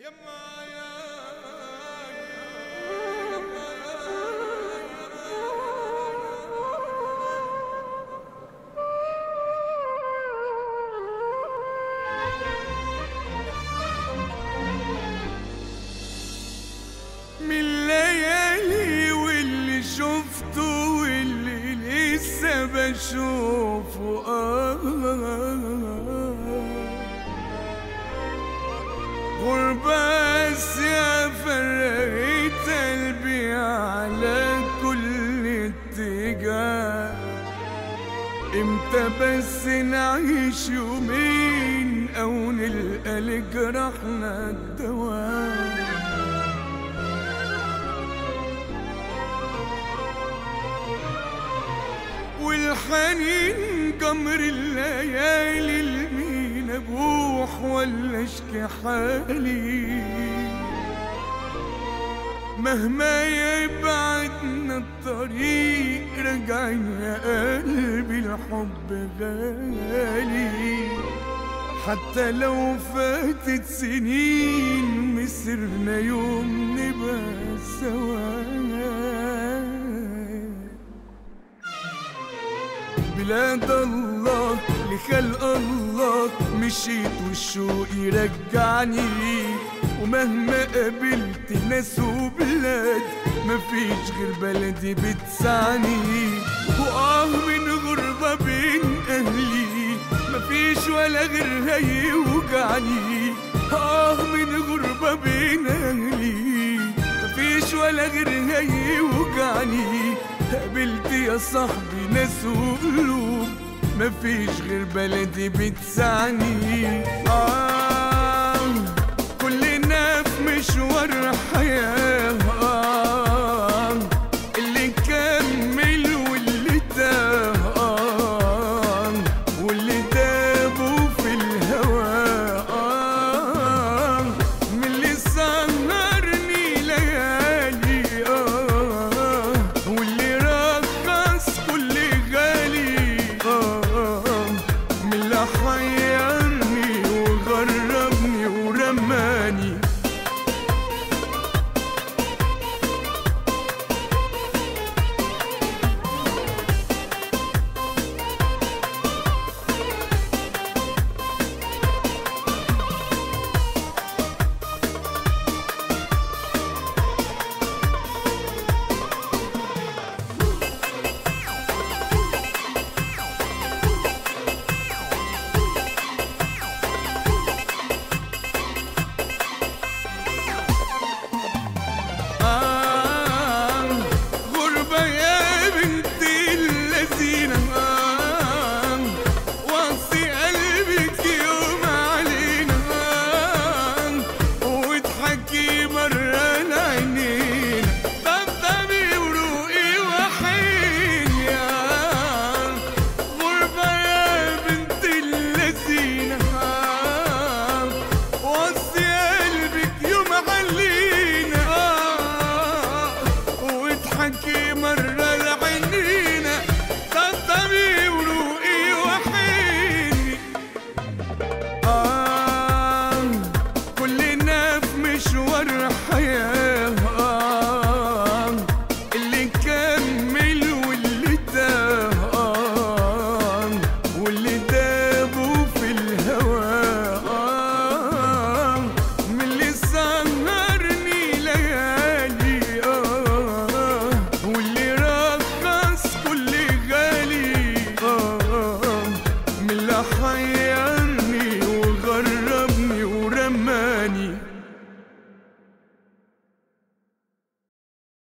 يما يا شفته واللي لسه بشوفه. غربة يا فرقت قلبي على كل اتجاه. إمتى بس نعيش يومين أو نلقى لجرحنا الدواء والحنين جمر الليالي ولا اشكي حالي. مهما يبعدنا الطريق رجعين يا قلبي الحب غالي. حتى لو فاتت سنين مسرنا يوم نبقى سوا. بلاد الله لخلق الله مشيت والشوق يرجعني. ومهما قابلت ناس وبلاد مفيش غير بلدي بتسعني. وآه من غربة بين أهلي مفيش ولا غير هيوجعني آه من غربة بين أهلي مفيش ولا غير هيوجعني قابلت يا صاحبي ناس وقلوب مفيش غير بلدي بتسعني. آه كلنا في مشوار حياة. من اللي